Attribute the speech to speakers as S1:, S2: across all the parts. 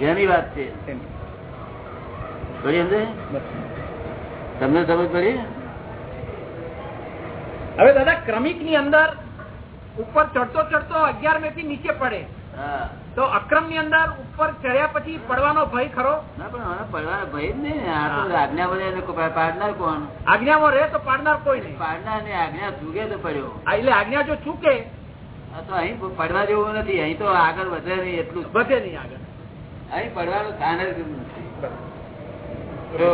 S1: જેની વાત છે. તમને સમજ પડી?
S2: હવે દાદા ક્રમિકની અંદર ઉપર ચડતો ચડતો અગિયાર મે થી નીચે પડે. તો અક્રમની અંદર ઉપર ચડ્યા પછી પડવાનો ભય ખરો?
S1: પડવાનો ભય જ નહીં. આ તો આજ્ઞા બધા પાડનાર કોણ?
S2: આજ્ઞામાં રહે તો પાડનાર કોઈ નહીં.
S1: પાડનાર ને આજ્ઞા ચૂકે તો પડ્યો.
S2: એટલે આજ્ઞા જો ચૂકે
S1: તો અહીં પડવા જેવું નથી. અહીં તો આગળ વધે નહીં એટલું જ.
S2: વધે નહીં આગળ.
S1: અહીં પડવાનું સ્થાન જ નથી
S2: બસ.
S1: તો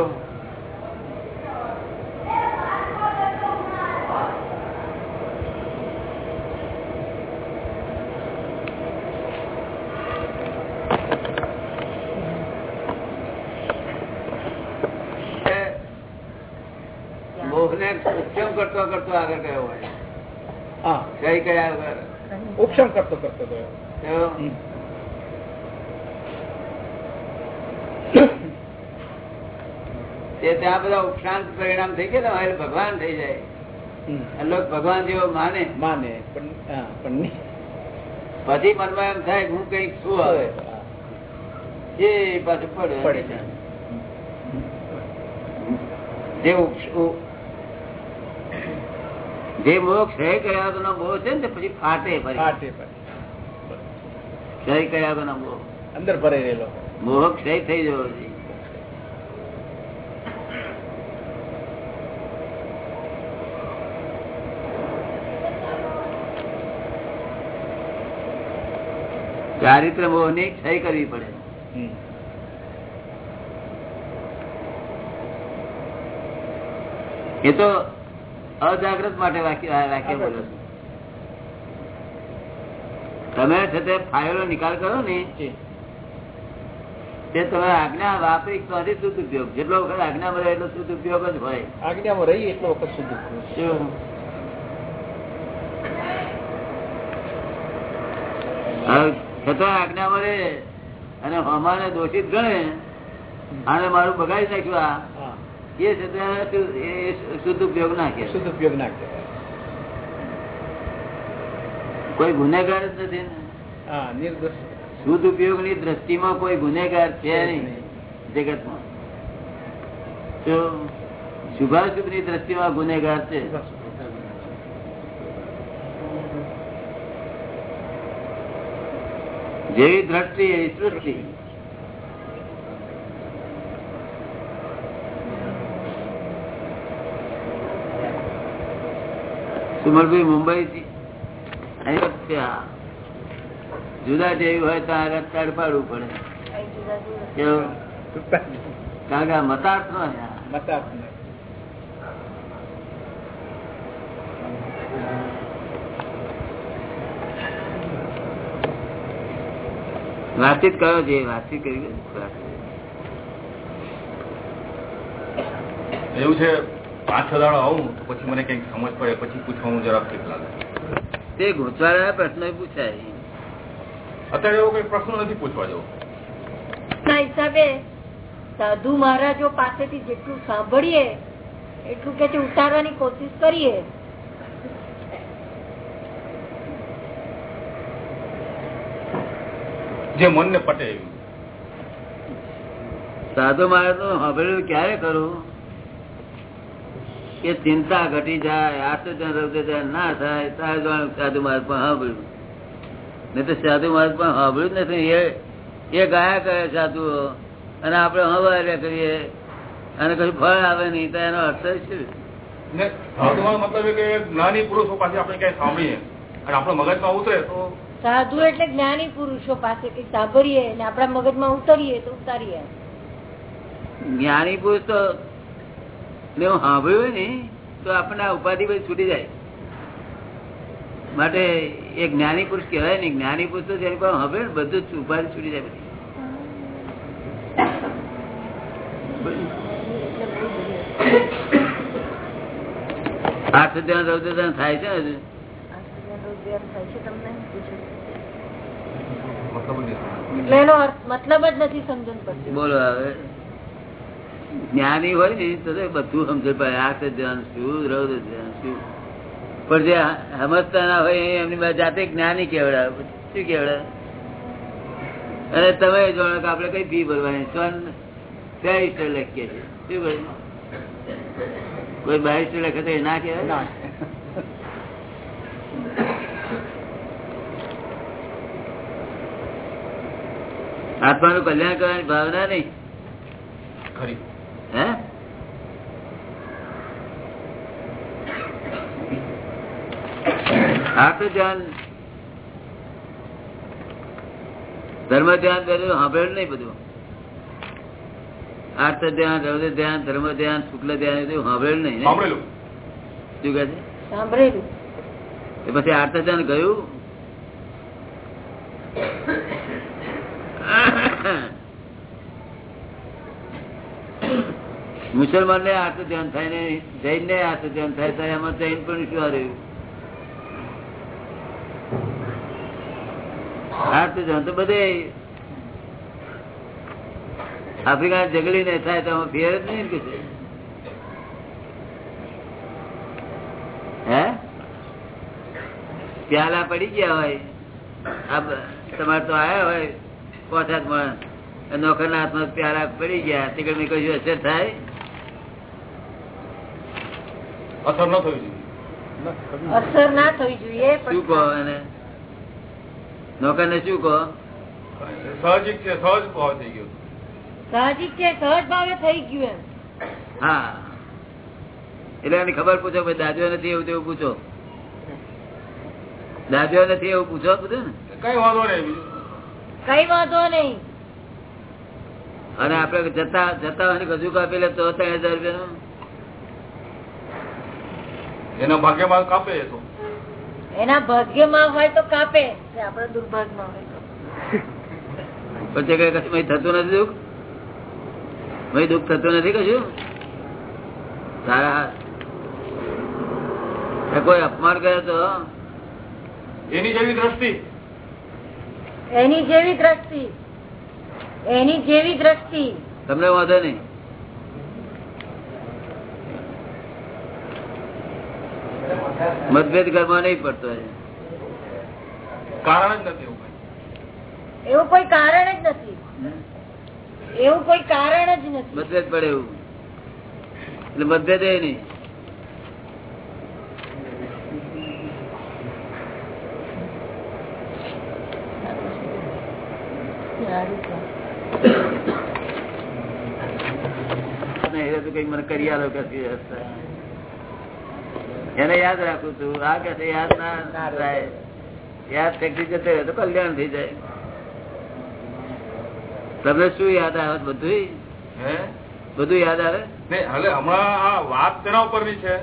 S1: મોહને ઉપશમ કરતો કરતો આગળ ગયો હોય.
S2: હા.
S1: કઈ કયા વગર.
S2: ઉપશમ કરતો કરતો ગયો.
S1: તે ત્યાં બધા ઉપશાંત પરિણામ થઈ ગયા ને ભગવાન થઈ જાય. લોક ભગવાન જેવો માને.
S2: માને પણ
S1: પછી મનમાં એમ થાય હું કંઈક શું
S2: આવે
S1: એ પાછું પડે.
S2: પડે
S1: જે જે મોહ ક્ષય કર્યા વગરનો મોહ છે ને પછી ફાટે
S2: ફાટે.
S1: ક્ષય કર્યા વગરનો મોહ.
S2: અંદર ભરાઈ રહેલો.
S1: મોહ ક્ષય થઈ જવો જોઈએ ચારિત્ર મોહની ક્ષય કરવી પડે. એ તો અજાગ્રત માટે વાક્ય બોલો છો. તમે છે તે ફાયલો નિકાલ કરો ને તે તમે આજ્ઞા વાપરી ત્યાંથી શુદ્ધ ઉપયોગ. જેટલો વખત આજ્ઞા મળે એટલો શુદ્ધ ઉપયોગ જ હોય.
S2: આજ્ઞામાં રહી એટલો વખત
S1: શુદ્ધ ઉપયોગ. છતાં આજ્ઞા મળે અને અમારે દોષિત ગણે અને મારું બગાડી નાખ્યું આ. એ શુદ્ધ ઉપયોગ ના કે
S2: શુદ્ધ ઉપયોગ ના કે
S1: કોઈ ગુનેગાર જ નથી શુદ્ધ ઉપયોગની દ્રષ્ટિમાં કોઈ ગુનેગાર છે નહીં જગતમાં. તો શુભાશુભની દ્રષ્ટિમાં ગુનેગાર છે. જેવી દ્રષ્ટિ એવી સૃષ્ટિ. સુમરભાઈ મુંબઈ થી છે આ. જુદા જેવી હોય તો આગળ તડપાડવું પડે. કારણ કે આ મતાર્થ નો
S2: મતાર્થ
S1: વાતચીત કરો છે વાતચીત કરી
S3: એવું છે પાંચ છ દાડો આવું તો પછી મને કંઈક સમજ પડે પછી પૂછવાનું જરા ઠીક લાગે.
S1: તે ગૂંચવાડા પ્રશ્ન પૂછાય.
S3: અત્યારે એવો કોઈ પ્રશ્ન નથી પૂછવા જેવો.
S4: ના હિસાબે સાધુ મહારાજો પાસેથી જેટલું સાંભળીએ એટલું કે ઉતારવાની કોશિશ કરીએ.
S3: જે મનને પટે એવું
S1: સાધુ મહારાજનું સાંભળ્યું ક્યારે કરું? કે ચિંતા ઘટી જાય આશ્ચર્ય ના થાય ત્યારે જાણું સાધુ મહારાજ પણ સાંભળ્યું. નહીં તો સાધુ મહારાજ પણ સાંભળ્યું જ નથી. એ એ ગાયા કરે સાધુઓ. અને આપણે હવાર્યા કરીએ. અને કશું ફળ આવે નહીં તો એનો અર્થ શું?
S3: મતલબ કે જ્ઞાની પુરુષો પાસે આપણે કઈ સાંભળીએ. અને આપણા મગજમાં ઉતરે તો
S4: સાધુ એટલે જ્ઞાની પુરુષો પાસે કઈ સાંભળીએ આપણા મગજમાં ઉતરીએ તો ઉતારીએ.
S1: જ્ઞાની પુરુષ તો ને હું સાંભળ્યું હોય ને તો આપણને આ ઉપાધિ બધી છૂટી જાય. માટે એ જ્ઞાની પુરુષ કહેવાય ને જ્ઞાની પુરુષ તો જેની પાસે હવે બધું જ ઉપાધિ છૂટી જાય બધી. આઠ ધ્યાન રૌદ્ર ધ્યાન થાય છે ને
S3: મતલબ જ નહીં.
S4: એટલે એનો અર્થ મતલબ જ નથી સમજણ પડતી.
S1: બોલો હવે. જ્ઞાની હોય ને તો બધું સમજે. પડે આ ધ્યાન શું રૌદ્ર ધ્યાન શું? પણ જે સમજતા ના હોય એમની જાતે જ્ઞાની કેવડાવે શું કેવડાવે અને તમે જાણો કે આપડે કઈ ફી ભરવાની? સ્વન બેરિસ્ટર લખીએ છીએ. શું કોઈ બેરિસ્ટર લખે તો એ ના કહેવાય? આત્માનું કલ્યાણ કરવાની ભાવના નહીં.
S3: ખરી.
S1: હે? તો ધ્યાન. ધર્મ ધ્યાન સાંભળેલું નહીં બધું. આર્થ ધ્યાન રૌદ્ર ધ્યાન ધર્મ ધ્યાન શુક્લ ધ્યાન બધું સાંભળેલું નહીં ને?
S3: સાંભળેલું.
S1: શું કહે છે?
S4: સાંભળેલું.
S1: એ પછી આર્થ ધ્યાન ગયું? મુસલમાન ને આર્થ ધ્યાન થાય ને જૈન ને આર્થ ધ્યાન થાય તો એમાં જૈન પણ શું રહ્યું આર્થ ધ્યાન તો બધે. આફ્રિકા જંગલી ને થાય તો આમાં ફેર જ નહીં કે. હે? પ્યાલા પડી ગયા હોય. તમારે તો આયા હોય. પોતા નોકર ના હાથમાં પ્યાલા પડી ગયા. મેં કશું અસર થાય?
S3: અસર ન થવી જોઈએ.
S4: અસર ના થવી જોઈએ
S1: શું કહો એને? નોકર ને શું કહો?
S3: સહજિક છે સહજ ભાવ થઈ ગયો.
S4: સાહજિક છે સહજ ભાવે થઈ ગયું એમ.
S1: હા. એટલે એની ખબર પૂછો ભાઈ દાદીઓ નથી એવું તેવું પૂછો? દાદીઓ નથી એવું પૂછો બધું ને?
S3: કઈ વાંધો નહીં
S4: કઈ વાંધો નહીં.
S1: અને આપડે જતા જતા હોય કજુ કાપી લે તો ત્રણ હજાર રૂપિયા
S3: એના ભાગ્યમાં કાપે તો.
S4: એના ભાગ્યમાં હોય તો કાપે આપડે આપણા દુર્ભાગ્યમાં હોય તો.
S1: પછી કઈ કશું થતું નથી દુઃખ? ભાઈ દુઃખ થતું નથી કશું? તારા કોઈ અપમાન કર્યો તો?
S3: એની જેવી દ્રષ્ટિ.
S4: એની જેવી દ્રષ્ટિ. એની જેવી દ્રષ્ટિ.
S1: તમને વાંધો નહીં. મતભેદ ઘરમાં નહીં પડતો
S3: કારણ જ નથી એવું કોઈ.
S4: કારણ જ નથી. એવું કોઈ કારણ જ નથી.
S1: મતભેદ પડે એવું. એટલે મતભેદ એ નહીં. નહીં, એ તો કઈ મને કરી આલો કે રસ્તા. એને યાદ રાખું છું. આ કે યાદ ના થાય. યાદ ફેંકી જતો તો કલ્યાણ થઈ જાય. તમને શું યાદ આવે બધું બધું યાદ આવે?
S3: હવે હમણાં આ વાત તેના ઉપરની છે.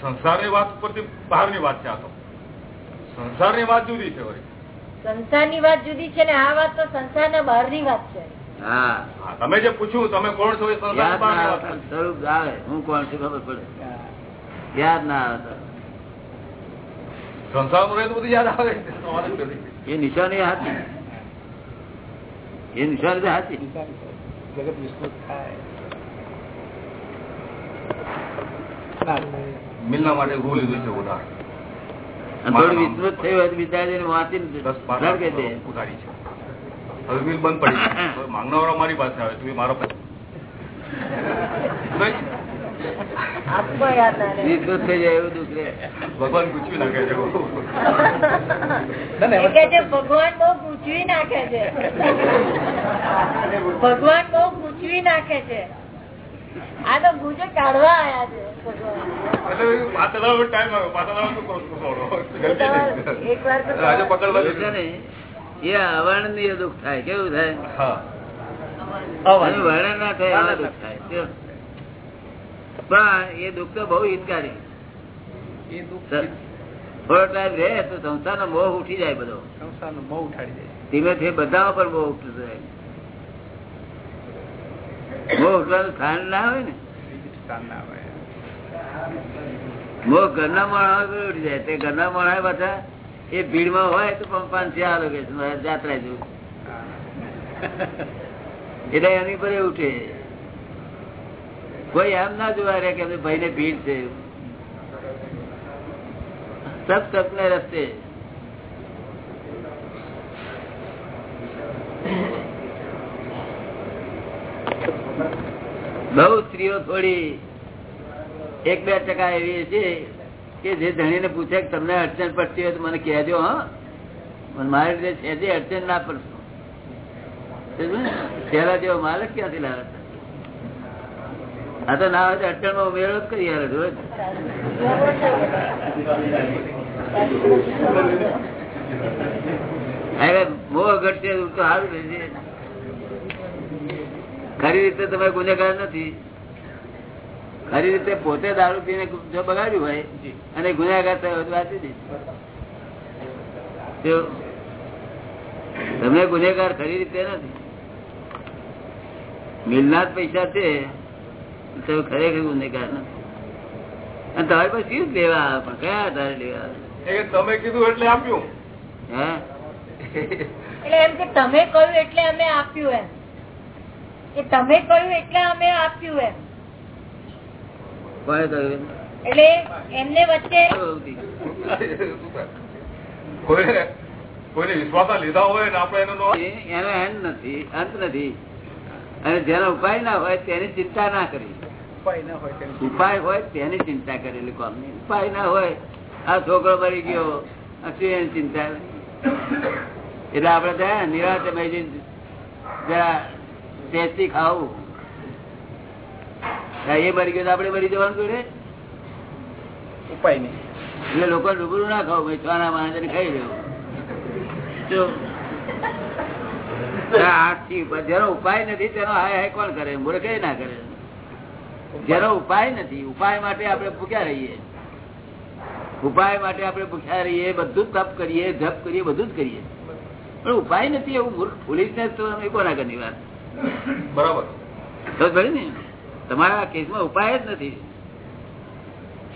S3: સંસારની વાત ઉપરથી બહારની વાત છે આ તો. સંસારની વાત જુદી છે સંસાર
S4: સંસારની વાત જુદી છે ને આ વાત તો સંસારના બહારની વાત છે.
S1: હા.
S3: તમે જે પૂછ્યું તમે કોણ છો
S1: ના સ્વરૂપ આવે. હું કોણ છું ખબર પડે. યાદ ના આવે. એ નિશાની હાથી. એ નિશાની તો હાથી.
S2: જગત વિસ્તૃત થાય
S3: મિલના માટે લીધું છે ઉધાર.
S1: થોડું વિસ્તૃત થયું હોય
S3: છે? હવે મિલ બંધ પડી મારી પાસે આવે તું મારો પાસે.
S1: વિસ્તૃત થઈ જાય એવું દુઃખ
S3: ભગવાન પૂછવી નાખે છે
S4: એ કે ભગવાન બહુ પૂછવી નાખે છે. ભગવાન બહુ પૂછવી નાખે છે. આ તો ગુજે કાઢવા આયા છે ભગવાન.
S3: એટલે પાછળ આવે ટાઈમ આવ્યો. પાછળ આવે તો પૂછવાડો. જલ્દી નહીં.
S4: એક વાર તો
S3: આજે પકડવા
S1: એવું છે ને એ દુઃખ થાય. કેવું થાય?
S3: હા.
S1: વર્ણન ના થાય એવા દુઃખ થાય. પણ એ દુઃખ તો બહુ હિતકારી.
S2: એ દુઃખ
S1: થોડો ટાઈમ રહે તો સંસારનો મોહ ઉઠી જાય બધો.
S2: સંસારનો મોહ ઉઠાડી જાય
S1: ધીમે ધીમે બધા પર મોહ ઉઠતો જાય. મોહ ઉઠવાનું સ્થાન ના હોય ને?
S2: સ્થાન ના આવે
S1: મોહ ઘરના માણસ ઉઠી જાય. તે ઘરના માણસ પાછા એ ભીડમાં હોય તો પંપાન પાંચસો આ લોકો જાત્રા જેવું. એટલે એની પર ઉઠે. કોઈ એમ ના જોવા રે કે ભાઈ ને ભીડ છે. સબ ને રસ્તે. બહુ સ્ત્રીઓ થોડી એક બે ટકા એવી છે કે જે ધણીને પૂછે કે તમને અડચણ પડતી હોય તો મને કહેજો, હા. મારી રીતે છે જે અડચણ ના પડશે પેલા જેવો માલક ક્યાંથી લાવે આ તો ના હોય તો માં ઉમેરો જ કરી યાર રોજ ઘટશે તો સારું રહેશે ખરી રીતે તમે ગુનેગાર નથી. ખરી રીતે પોતે દારૂ પીને જો બગાડ્યું હોય અને ગુનેગાર થયો વાંચી દઈશ તમે ગુનેગાર ખરી રીતે નથી. મિલના જ પૈસા છે. તો ખરેખર ગુનેગાર નથી. અને તમારી પાસે શું લેવા આવે? પણ કયા આધારે લેવા આવે?
S3: તમે કીધું એટલે આપ્યું.
S1: હે?
S4: એટલે એમ કે તમે કહ્યું એટલે અમે આપ્યું એમ. કે તમે કહ્યું એટલે અમે આપ્યું એમ.
S1: કહ્યું?
S4: એટલે એમને વચ્ચે
S3: કોઈને કોઈને લીધા હોય ને આપણે એનો
S1: એનો એન્ડ નથી અંત નથી. અને જેનો ઉપાય ના હોય તેની ચિંતા ના કરી. ઉપાય હોય તેની ચિંતા. કરેલી કોમની. ઉપાય ના હોય આ છોકરો મરી ગયો શું એની ચિંતા? એટલે આપડે ત્યાં નિરાતે મેં જરા ટેસ્ટી ખાવું. એ મરી ગયો તો આપડે મરી જવાનું જોડે
S2: ઉપાય નહીં.
S1: એટલે લોકો રૂબરૂ ના ખાવ ભાઈ છોના માણસ ખાઈ લેવું. જેનો ઉપાય નથી તેનો હાય હાય કોણ કરે? મૂર્ખે ના કરે. જેનો ઉપાય નથી ઉપાય માટે આપણે ભૂખ્યા રહીએ. ઉપાય માટે આપણે ભૂખ્યા રહીએ બધું જ તપ કરીએ જપ કરીએ બધું જ કરીએ. પણ ઉપાય નથી એવું મૂર્ખ પોલીસને તો અમે કોના ઘરની વાત?
S3: બરાબર.
S1: ને? તમારા કેસમાં ઉપાય જ નથી.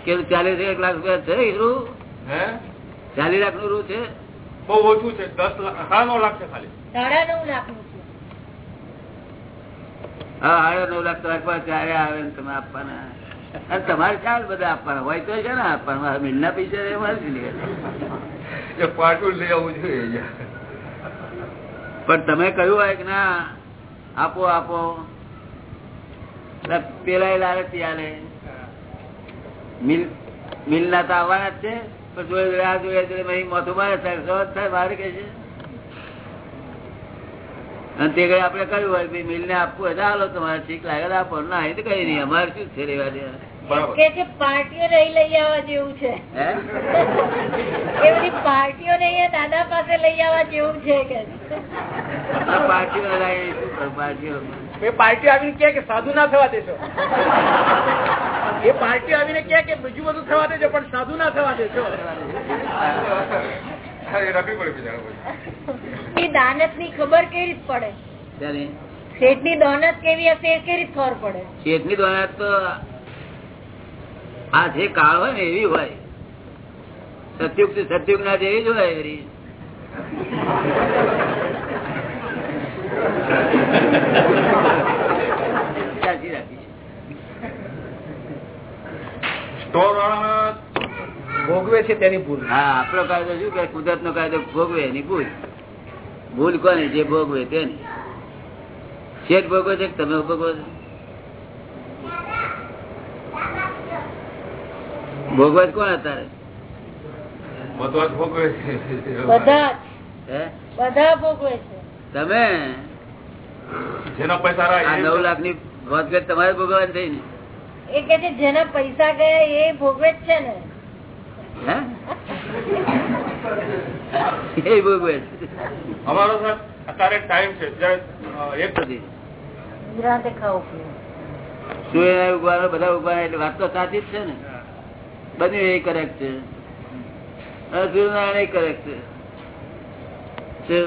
S1: કે ચાલીસ એક લાખ રૂપિયા છે રૂ
S3: હે?
S1: ચાલીસ લાખનું રૂ છે?
S3: બહુ ઓછું છે. દસ લાખ નવ લાખ છે ખાલી.
S4: સાડા નવ લાખનું છે.
S1: હા સાડા નવ લાખ તમારી પાસે ચારે આવે ને તમે આપવાના? અને તમારે ચાલ બધા આપવાના? હોય તો છે ને આપવાના. મિલના પૈસા એ મારે જ લેવાના.
S3: એ. પાટું લઈ આવવું જોઈએ
S1: પણ તમે કહ્યું હોય કે ના આપો આપો. પેલા ત્યારે આલે મિલ મિલના તો આવવાના જ છે. પણ જોડે રાહ જોડે જોડે મોથું મારે થાય મારે કે છે? અને તે કઈ આપડે કહ્યું હોય મિલ ને આપવું હોય હાલો તમારે ઠીક લાગે તો આપો. ના એ તો કઈ નહીં અમારે શું છે રેવા
S4: કે
S2: સાધુ ના થવા દેશો. એ પાર્ટી આવીને કે કે બીજું બધું થવા દેજો પણ સાધુ ના થવા દેશો.
S4: દાનતની ખબર કેવી રીત પડે? શેઠની દાનત કેવી હશે કેવી રીત ખબર પડે?
S1: શેઠની દ્વારા તો આ જે કાળ હોય ને એવી હોય. સત્યુગથી સત્યુગ ના જેવી જ હોય એવી. સાચી રાખી.
S3: સ્ટોર વાળા
S2: ભોગવે છે તેની ભૂલ.
S1: હા આપણો કાયદો શું કે કુદરત નો કાયદો ભોગવે એની ભૂલ. ભૂલ કોની? જે ભોગવે તેની. શેઠ ભોગવે છે તમે ભોગવો છો? ભોગવે કોણ અત્યારે?
S3: ભોગવે
S4: ભોગવે છે.
S3: જેના
S1: તમે
S3: પૈસા
S1: નવ લાખની વધઘટ તમારે ભોગવવાની થઈ ને.
S4: એ કે છે જેના પૈસા ગયા એ ભોગવે જ છે ને.
S1: એ ભોગવે છે.
S3: અમારો સાહેબ અત્યારે ટાઈમ છે એક
S1: બધી.
S4: ખાવું
S1: ઉગવાનો બધા ઉગવાના એટલે વાત તો સાચી જ છે ને. બધું એ કરેક્ટ છે. સૂર્યનારાયણ એ કરેક્ટ છે.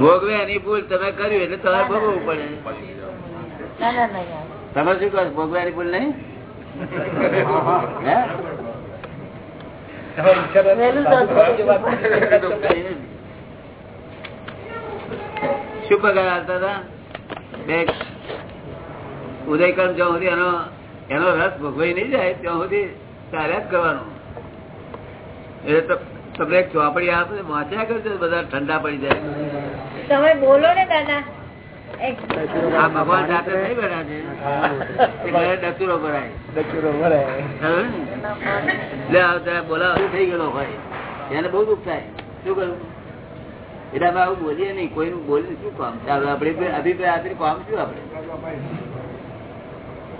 S1: ભોગવે એની ભૂલ તમે કર્યું એટલે તમારે ભોગવવું પડે.
S4: ના ના ના યાર
S1: તમે શું કહો છો? ભોગવાની ભૂલ નહીં? શું પગાર આવતા હતા બે ઉદયકર્મ જ્યાં સુધી એનો એનો રસ ભોગવાઈ નહીં જાય ત્યાં સુધી ચાલ્યા જ કરવાનું એટલે તમને ચોપડી આપે વાંચ્યા કરજો બધા ઠંડા પડી જાય
S4: તમે બોલો ને, દાદા.
S1: ભગવાન છે ઘરે ડચુરો ભરાય. બોલાવો. શું થઈ ગયેલો હોય એને બહુ દુઃખ થાય. શું કરું? એટલે અમે આવું બોલીએ નહીં. કોઈનું બોલીને શું કામ? છે હવે અભિપ્રાય કામ શું આપડે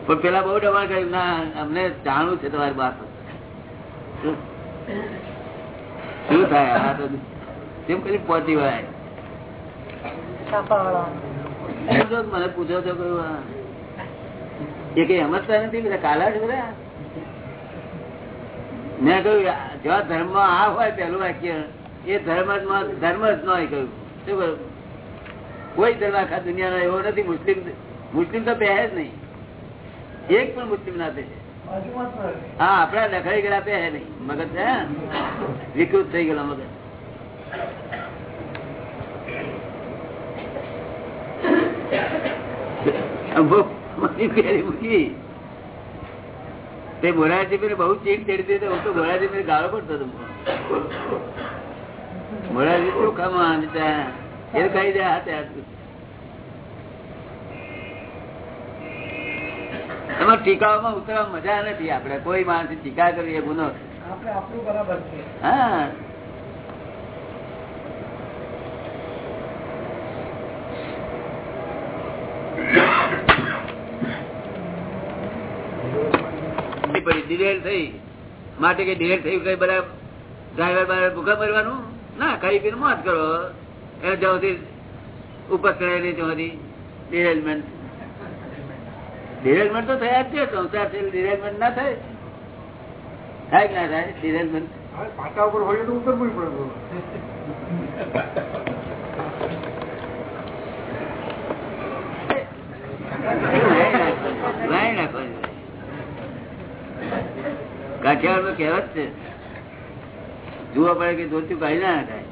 S1: પણ પેલા બહુ દબાણ કર્યું. ના અમને જાણવું છે તમારી વાત. શું? શું થાય? આ તો કેમ કરી પહોંચી જો મને પૂછો છો કયું એ કઈ સમજતા નથી બધા કાલા છે બધા મેં કહ્યું જો ધર્મમાં આ હોય પેલું વાક્ય એ ધર્મ જ ધર્મ જ ન હોય કહ્યું. શું કહ્યું? કોઈ ધર્મ આખા દુનિયાનો એવો નથી. મુસ્લિમ મુસ્લિમ તો પહે જ નહીં. એક પણ મુસ્લિમ ના પહે હા આપડા લખાઈ ગયેલા પહે નહીં. મગજ? વિકૃત થઈ ગયેલા મગજ અમુક મારી પહેરી મૂકી તે મોરારજી મેં બહુ ચીડ ચડી હતી હું તો મોરારજી મેં ગાળો પડતો હતો. મોરારજી ચોખામાં ખામાં એ કઈ દે હાથે હાથ એમાં ટીકાઓમાં ઉતરવા મજા નથી આપડે કોઈ માણસ ટીકા કરીએ ગુનો. છે.
S2: આપણે આપણું બરાબર છે.
S1: હા. ડિલેર થઈ. માટે કે ડિલેર થયું કઈ બધા ડ્રાઈવર બાર ભૂખા મરવાનું? ના, ખાઈ પીને મોત કરો. એને જવાથી નહીં ત્યાં સુધી ડિરેલમેન્ટ ડિરેલમેન્ટ તો થયા જ છે સંસાર છે ડિરેલમેન્ટ ના થાય. થાય કે ના થાય? ડિરેલમેન્ટ
S2: પાટા ઉપર હોય તો ઉતરવું પડે
S1: વાય નાખવાની કાઠિયાવાડ તો કહેવત છે. જુઓ પડે કે ધોતું કાઢી ના નાખાય.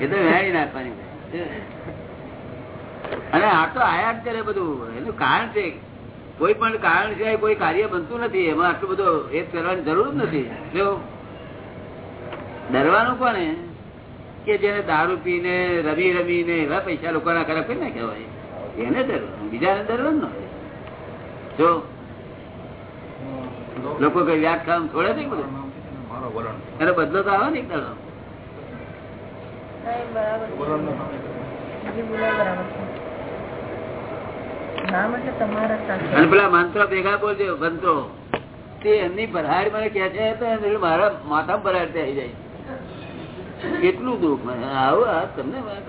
S1: એ તો વેણી નાખવાની અને આ તો આયા કરે બધું. એનું કારણ છે. કોઈ પણ કારણ સિવાય કોઈ કાર્ય બનતું નથી. એમાં આટલું બધું એ કરવાની જરૂર નથી. જો ડરવાનું કોને? કે જેને દારૂ પીને, રમી રમીને એવા પૈસા લોકોના ખરાબ કરી નાખ્યા હોય એને ડરવાનું. બીજાને ડરવાનું ન જો લોકો કઈ વ્યાખ્યા છોડે નહીં બધું? એનો બદલો તો આવે ને એક દાડો. અને પેલા મંત્રો ભેગા બોલજો મંત્રો. તે એમની ભરાડ મને કે છે તો મારા માથા ભરાડ થઈ જાય. કેટલું દુઃખ મને આવું આ તમને વાત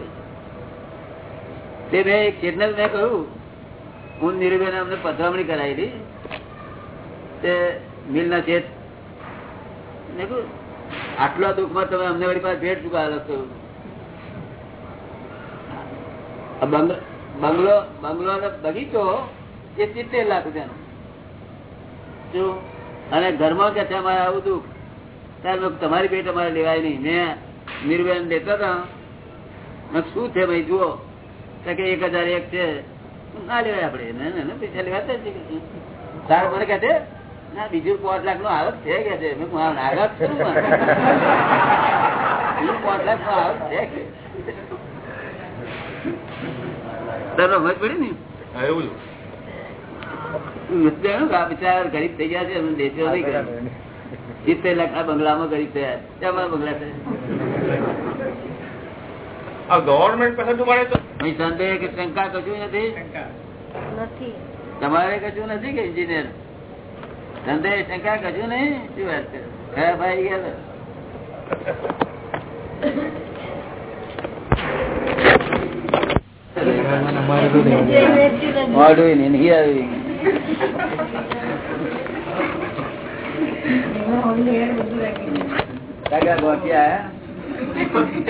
S1: તે મેં એક મેં કહ્યું હું નિર્ભય અમને પધરામણી કરાવી હતી. તે મિલ ના તમે અમને વળી પાસે ભેટ ચુકાયેલો છો? બંગલો બંગલો અને બગીચો એ સિત્તેર લાખ રૂપિયાનો. શું? અને ઘરમાં કે છે, અમારે આવું દુઃખ. તમારી ભેટ અમારે લેવાય નહીં. મેં નિર્વેન લેતા હતા. શું છે ભાઈ, જુઓ. કે એક હજાર એક છે. ના લેવાય આપડે પૈસા લેવાતા. તારે મને કહે ના બીજું પાંચ લાખ નો આવક છે કે છે? મેં આવક છે બીજું પાંચ લાખ નો આવક છે કે? સમજ પડી ને?
S3: એવું જ.
S1: વિચાર્યું કે આ બિચારા ગરીબ થઈ ગયા છે દેશો નહીં કર્યો સિત્તેર લાખ ના બંગલામાં ગરીબ થયા ત્યાં બંગલા છે.
S3: ગવર્મેન્ટ પાસે મળે તો
S1: સંદેહ કે શંકા કશું નથી?
S4: નથી
S1: તમારે કશું નથી કે ઇન્જિનિયર સંદેહ શંકા કશું નહીં? શું વાત છે? ભાઈ ગયા ને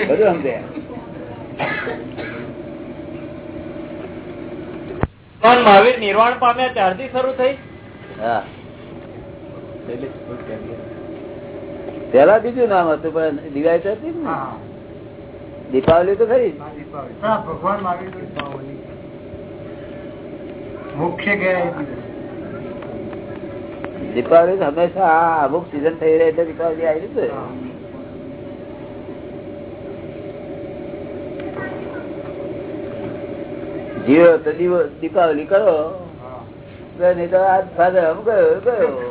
S1: બધું
S2: ભગવાન મહાવીર નિર્વાણ પામ્યા ત્યારથી શરૂ થઈ?
S1: હા. પેલા બીજું નામ હતું પણ દિવાળી તો હતી ને. દીપાવલી તો ખરી
S2: ભગવાન મુખ્ય
S1: દીપાવલી. હંમેશા અમુક સિઝન થઈ રહી એટલે દીપાવલી આવી છે જીવો તો દીવો દીપાવલી કરો. નહીં તો આજ ફાધર આમ ગયો ગયો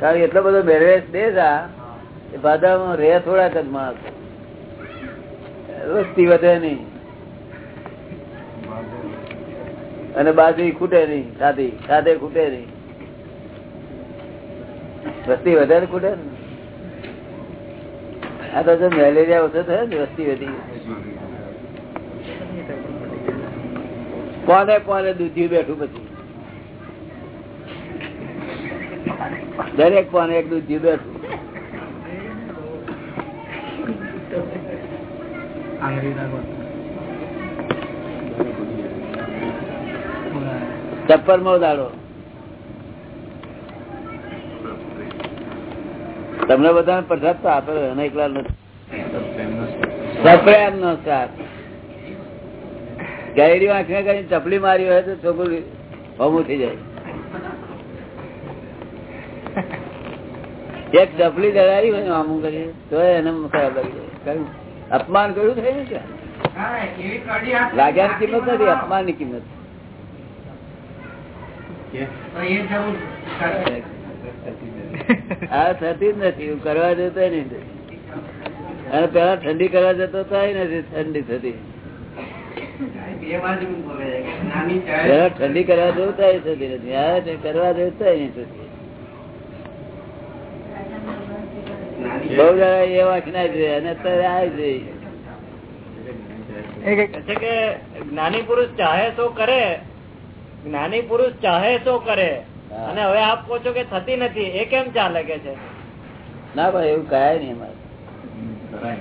S1: કારણ કે એટલો બધો બેરવેશ દેતા એ બાધામાં રે થોડાક જ માણસ. વસ્તી વધે નહીં. અને બાજુ ખૂટે નહીં સાદી સાદે ખૂટે નહીં. વસ્તી વધારે ખૂટે ને? આ તો જો મેલેરિયા ઓછો થયો ને વસ્તી વધી કોને કોને દૂધી બેઠું પછી? દરેક પણ એક દૂધ જુદો ચપ્પલમાં દાડો તમને બધાને પ્રસાદ તો આપે એને એકલા નથી. સપ્રેમ નો સાથ ગાયડી આંખને કરીને ચપલી મારી હોય તો છોકરું હોમું થઈ જાય. એક ડબલી દડારી હોય આમ આમું કરી તો એને ખરાબ લાગી જાય. અપમાન કર્યું થયું ને ત્યાં લાગ્યાની કિંમત નથી અપમાનની કિંમત હા થતી જ નથી કરવા જતો નહીં અને પેલા ઠંડી કરવા જતો તો નથી ઠંડી થતી. પેલા ઠંડી કરવા જવું થાય થતી નથી હા કરવા જવું થાય નહીં થતી. બહુ જરા એ વાંચના જોઈએ અને અત્યારે આવી જઈ
S2: છે કે જ્ઞાની પુરુષ ચાહે તો કરે જ્ઞાની પુરુષ ચાહે તો કરે. અને હવે આપ કહો છો કે થતી નથી એ કેમ ચાલે કે છે?
S1: ના ભાઈ એવું કરાય નહીં. અમારે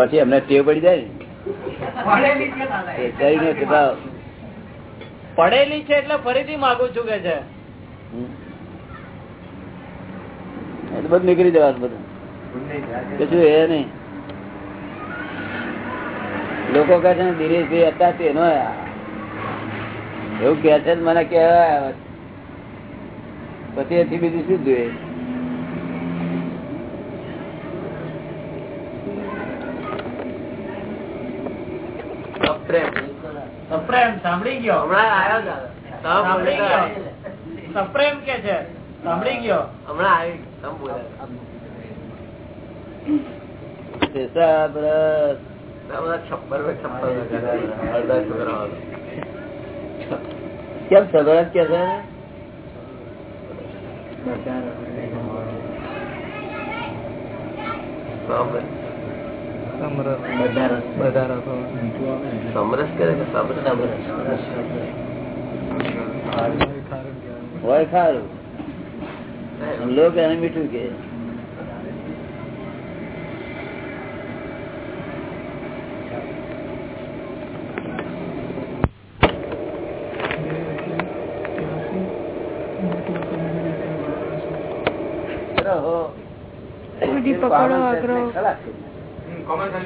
S1: પછી અમને ટેવ પડી જાય ને.
S2: પડેલી છે એટલે ફરીથી માગું છું કે છે.
S1: બધું નીકળી જવાનું બધું. કશું એ નહીં. લોકો કહે છે ને દિનેશભાઈ હતા તેનો એવું કે છે મને કહેવાય પછી એથી બીજું શું જોઈએ?
S2: સપ્રેમ. સાંભળી ગયો? હમણાં આવ્યો સપ્રેમ કે છે? સાંભળી ગયો?
S1: કેમ સગવડ કે છે? સમરસ કરે કે સમરસ. હોય ખારું. લોક એને મીઠું કે રહો.
S5: બધી પકડો આગ્રહ.
S1: ખલાસ કરી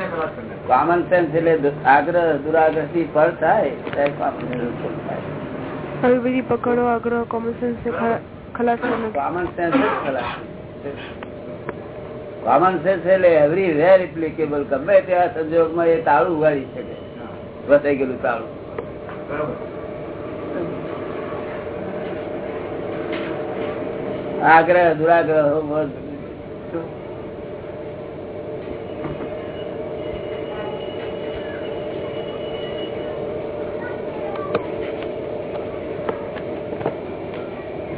S1: નાખો. કોમન સેન્સ એટલે આગ્રહ દુરાગ્રહથી ફળ થાય ત્યારે common sense થાય.
S5: આવી બધી પકડો આગ્રહ કોમન સેન્સ ખલાસ.
S1: કોમન કોમન સેન્સ એટલે એવરી વેર એપ્લિકેબલ ગમે તેવા સંજોગમાં એ તાળું ઉગાડી શકે. વસાઈ ગયેલું તાળું. આગ્રહ, દુરાગ્રહ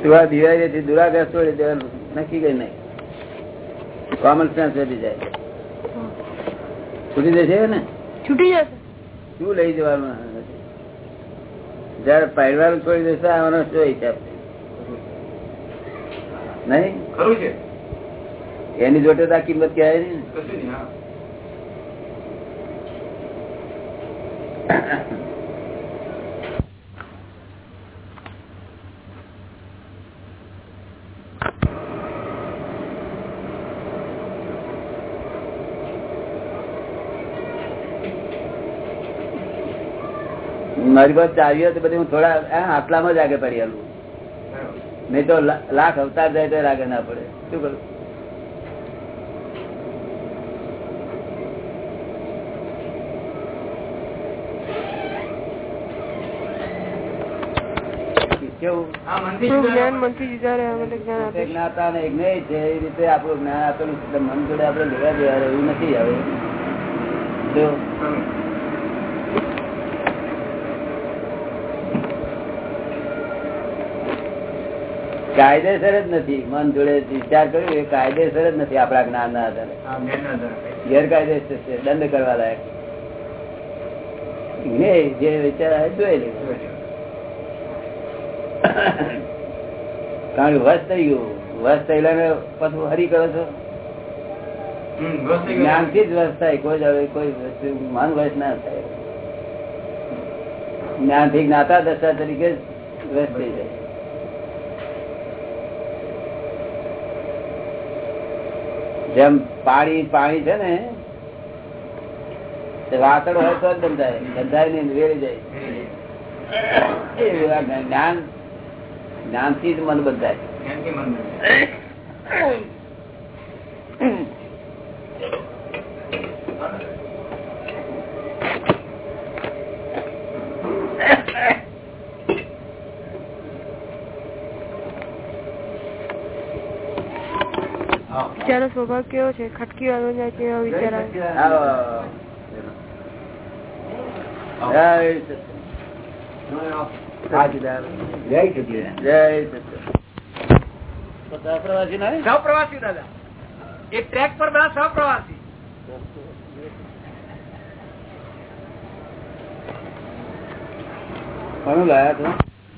S1: તુવા દિવાળી થી દુરાગ્રસ્ત હોય દેવાનું. નક્કી કઈ નહીં કોમન સેન્સ વધી જાય. છૂટી જશે ને?
S5: છૂટી જશે.
S1: શું લઈ જવાનું? જયારે પહેરવાનું છોડી દેશે આવવાનો શું હિસાબ? નહીં?
S3: છે.
S1: એની જોડે તો આ કિંમત કહેવાય નહીં ને.
S3: કશું નહીં હા
S1: મારી પાસે ચાવીઓ તો બધી હું થોડા આટલામાં જ આગળ પડી નહીં તો લાખ અવતાર જાય તો આગળ ના પડે. શું કરું? કેવું?
S5: આપણું જ્ઞાન મનથી જુદા રહ્યા માટે જ્ઞાન આપે?
S1: એક જ્ઞાતા અને એક નહીં છે એ રીતે આપણું જ્ઞાન આપેલું મન જોડે આપડે લેવા દેવા એવું નથી હવે જો કાયદેસર જ નથી. મન જોડે વિચાર કર્યો એ કાયદેસર જ નથી આપણા જ્ઞાન ના આધારે. ગેરકાયદેસર છે દંડ કરવા લાયક. જે વિચાર જોઈ લે. કારણ કે વસ થઈ ગયું. વસ થયેલા પછી હરી કરો છો. જ્ઞાનથી જ વસ થાય. કોઈ જ કોઈ વસ્તુ મન વસ ના થાય. જ્ઞાનથી જ્ઞાતા દશા તરીકે વસ્ત વસ થઈ જાય. જેમ પાણી પાણી છે ને વાતડ હોય તો જ બંધાય. બંધાય ને વેરી જાય. જ્ઞાન જ્ઞાનથી જ મન બંધાય.
S5: વિચારનો સ્વભાવ કેવો છે? ખટકી વાળો જાય છે એવો વિચાર?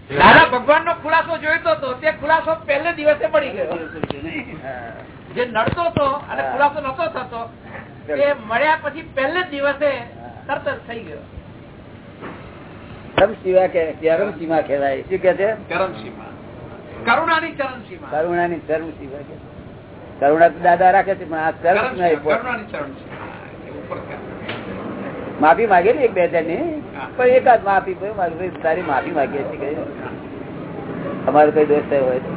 S2: દાદા. ભગવાન નો ખુલાસો જોઈતો હતો. તે ખુલાસો પહેલે દિવસે પડી ગયો. જે નડતો હતો અને ખુલાસો નતો થતો એ મળ્યા પછી પહેલે દિવસે તરત જ થઈ ગયો.
S1: ચરમ સીમા કે ચરમ કહેવાય. શું કે છે?
S2: ચરમસીમા કરુણાની ચરમસીમા
S1: કરુણાની ચરમ કે. કરુણા તો દાદા રાખે છે પણ આ ચરમ? માફી માંગેલી એક બે
S2: જણની.
S1: પણ એકાદ માફી ભાઈ મારી ભાઈ તારી માફી માગીએ છીએ અમારો કઈ દોસ્ત હોય તો.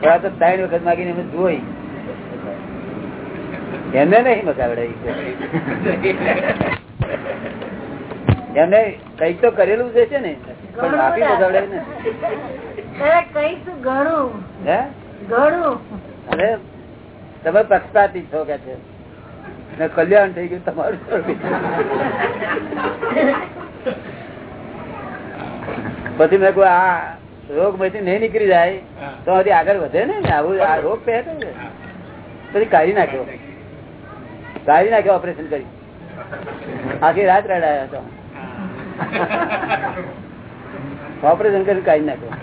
S1: પણ આ તો ત્રણ વખત માગીને અમે જોઈ. એમને નહીં મગાવડાવી એને કંઈક તો કરેલું જ છે ને પણ આપી મગાવડાવી ને
S4: કઈ તું ઘણું?
S1: હે?
S4: ઘણું.
S1: અરે તમે પક્ષપાતી છો કે છે? ને કલ્યાણ થઈ ગયું તમારું પછી મેં આ રોગમાંથી નહીં નીકળી જાય તો હજી આગળ વધે ને? આવું આ રોગ પહે પછી કાઢી નાખ્યો. કાઢી નાખ્યો ઓપરેશન કરી. આખી રાત રડાયા હતો. ઓપરેશન કરી કાઢી નાખ્યો.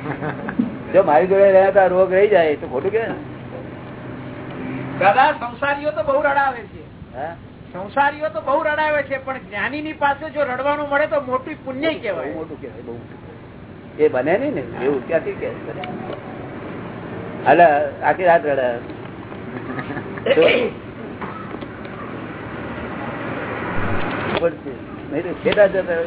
S1: જો મારી જોડે રહ્યા તો રોગ રહી જાય તો ખોટું કે
S2: દાદા સંસારીઓ તો બહુ રડાવે છે. સંસારીઓ તો બહુ રડાવે છે પણ જ્ઞાની ની પાસે જો રડવાનું મળે તો મોટું પુણ્ય
S1: કેવાય
S2: કહેવાય.
S1: મોટું કહેવાય બહુ એ બને નઈ ને એવું ક્યાંથી કે હાલે આખી રાત રડાયો પડશે. નહીં છેટા જતા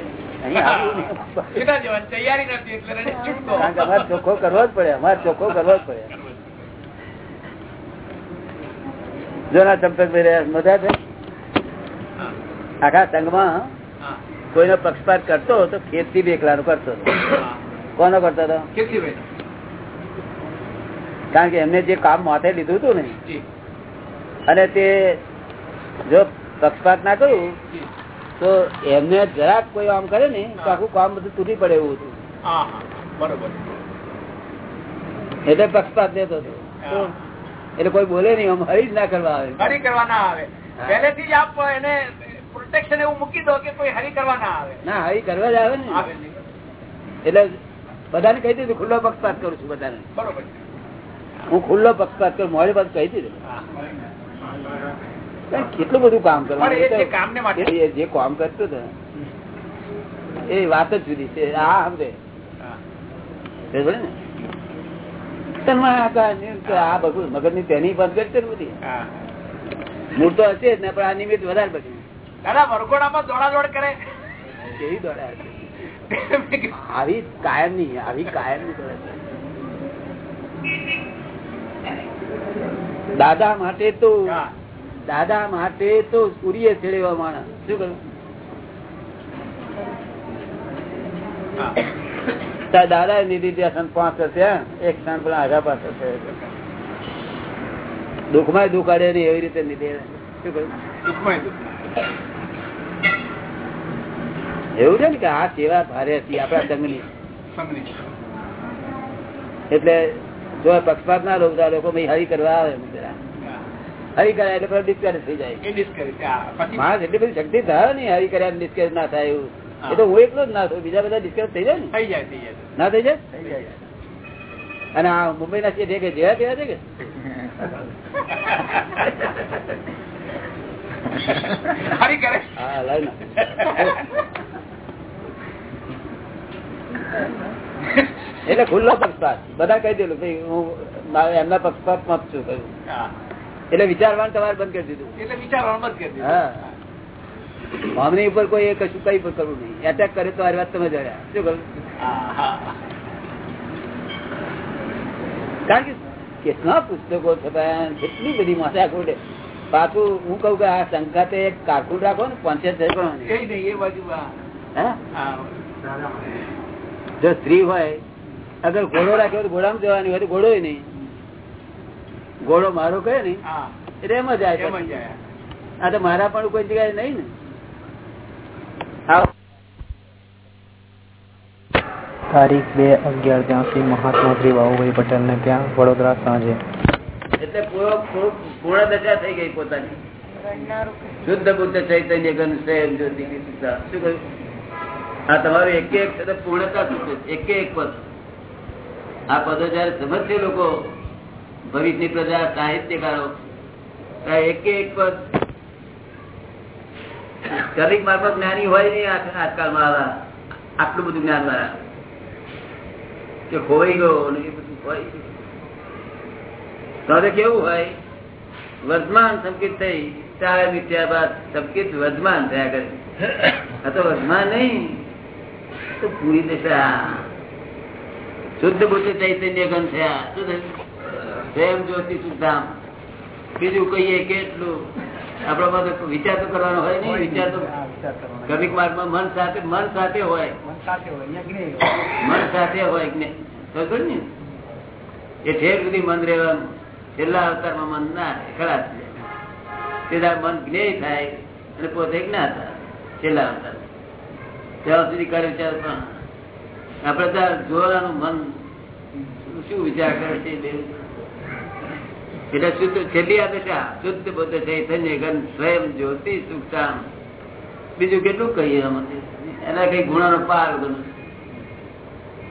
S1: અમારે ચોખ્ખો કરવો જ પડે. અમારે ચોખ્ખો કરવો જ પડે. જો ના ચંપકભાઈ રહ્યા મજા છે? આખા સંઘમાં કોઈનો પક્ષપાત કરતો તો ખેતી બેકલાનો કરતો. કોનો કરતો હતો? કારણ કે એમને જે કામ માથે લીધું હતું ને અને તે જો પક્ષપાત ના કર્યું તો એમને જરાક કોઈ આમ કરે ને તો આખું કામ બધું તૂટી પડે એવું હતું.
S2: બરોબર.
S1: એટલે પક્ષપાત લેતો હતો. એટલે કોઈ બોલે નહીં આમ હરી જ ના કરવા આવે.
S2: હરી કરવા ના આવે. પહેલેથી જ આપ એને પ્રોટેક્શન એવું મૂકી દો કે કોઈ હરી કરવા ના આવે.
S1: ના હરી કરવા જ આવે ને. એટલે બધાને કહી દીધું ખુલ્લો પક્ષપાત કરું છું બધાને.
S2: બરોબર.
S1: હું ખુલ્લો પક્ષપાત કરું મારી બાદ કહી દીધું. કેટલું બધું કામ કરવાનું? જે કામ કરતું હતો. એ વાત જ જુદી છે. આ સમજે.
S2: હા.
S1: સમજે ને? તમે આ કા- કે આ બધું મગજની તેની બંધ કરશે બધી. મૂળ તો હશે જ ને પણ આ નિમિત્ત વધારે બધી.
S2: દાદા વરઘોડામાં દોડા દોડ કરે.
S1: કેવી દોડા હશે આવી કાયમની આવી કાયમની કરે દાદા માટે તો. દાદા માટે તો સૂર્ય છેડેવા માણસ. શું કરું દાદા નિધિ ધ્યાસન પાંચ હશે એક સ્થાન પણ આગા પાસ હશે. દુઃખમાં દુઃખ અડે નહીં એવી રીતે નિધિ શું કહ્યું? એવું છે ને કે આ સેવા ભારે હતી આપડા સંઘની. એટલે જો પક્ષપાત ના લોકો આ લોકો હરી કરવા આવે. હરી કર્યા એટલે ડિસ્કરેજ થઈ જાય. માણસ એટલી બધી શક્તિ થાય ને હરી કર્યા ડિસ્કરેજ ના થાય એવું. એ તો હું એકલો જ ના થયું બીજા બધા ડિસ્કરેજ થઈ જાય ને?
S2: થઈ જાય
S1: ના થઈ જાય? અને આ મુંબઈ ના છે કે જેવા તેવા છે કે?
S2: કરે
S1: હા એટલે ખુલ્લો પક્ષપાત. બધા કહી દેલું ભાઈ હું એમના પક્ષપાતમાં જ છું કહ્યું. એટલે વિચારવાનું તમારે બંધ કરી દીધું.
S2: એટલે વિચારવાનું બંધ કરી દીધું.
S1: હા. ઉપર કોઈ કશું કઈ પણ કરવું નહીં. એટેક કરે તો આ વાત તમે જડ્યા શું કરું. કારણ કે કેટલા પુસ્તકો છપાયા કેટલી બધી માથા ખોટે પાછું હું કહું કે આ સંઘાતે એક કારકુન રાખો ને પંચાયત
S2: કઈ નહીં એ બાજુ.
S1: જો સ્ત્રી હોય અગર ઘોડો રાખ્યો તો ઘોડામાં જવાની હોય તો ઘોડો નહીં. ઘોડો મારો કહે ને એટલે એમ જ જાય. આ તો મારા પણ કોઈ જગ્યાએ નહીં ને.
S6: તારીખ બે અગિયાર ત્યાંથી મહાત્મા શ્રી બાબુભાઈ પટેલ ને ત્યાં વડોદરા સાંજે.
S1: એટલે પૂરો પૂરો- પૂર્ણ દશા થઈ ગઈ પોતાની. શુદ્ધ બુદ્ધ ચૈતન્ય ગણ સ્વયં જ્યોતિ શું કહ્યું? આ તમારું એક એક પૂર્ણતા શું છે. એક એક પદ. આ પદો જયારે સમજશે લોકો ભવિષ્યની પ્રજા, સાહિત્યકારો એક એક પદ. દરેક મારફત જ્ઞાની હોય નહીં આજકાલમાં આવા આટલું બધું જ્ઞાન વાળા. કે ખોવાઈ ગયો ને એ બધું હોય તારે કેવું હોય? વર્ધમાન સંકેત થઈ, ચાર મિત્યા બાદ સંકેત વર્ધમાન થયા કરે. આ તો વર્ધમાન નહીં, તો પૂરી દશા. શુદ્ધ બુદ્ધ ચૈતન્ય ગણ થયા. શું થયું પ્રેમ જ્યોતિ સુધામ બીજું કહીએ કેટલું આપણા પાસે વિચાર તો કરવાનો હોય નહીં વિચાર તો ગમિક. માર્ગમાં મન સાથે મન સાથે હોય.
S2: મન સાથે હોય
S1: મન સાથે હોય ખબર ને એ ઠેર સુધી મન રહેવાનું છેલ્લા અવતારમાં મન ના જાય. સીધા મન જ્ઞેય થાય અને પોતે જ્ઞા થાય છેલ્લા અવતાર ત્યાં સુધી કરે વિચાર પણ આપડે ત્યાં જોવાનું મન શું વિચાર કરે છે એટલે શુદ્ધ, છેલ્લી આ? દશા શુદ્ધ બુદ્ધ ચૈતન્ય ઘન, સ્વયં જ્યોતિ સુખતામ બીજું કેટલું કહીએ અમે એના કઈ ગુણાનો પાર બધું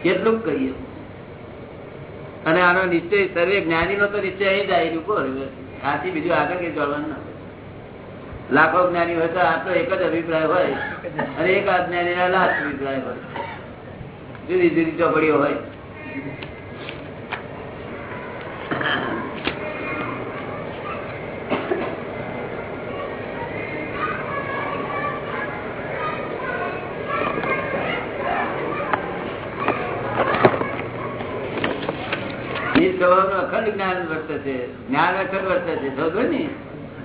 S1: કેટલું કહીએ? અને આનો નિશ્ચય, સર્વે જ્ઞાની નો તો નિશ્ચય અહીં જાય આથી બીજું આગળ કઈ જોડવાનું લાખો જ્ઞાની હોય તો આટલો એક જ અભિપ્રાય હોય. અને એક આ જ્ઞાની લાખ અભિપ્રાય હોય. જુદી જુદી ચોપડીઓ હોય. સ્વભાવનું અખંડ જ્ઞાન વર્ત છે. જ્ઞાન અખંડ વર્ત છે. સમજો ને.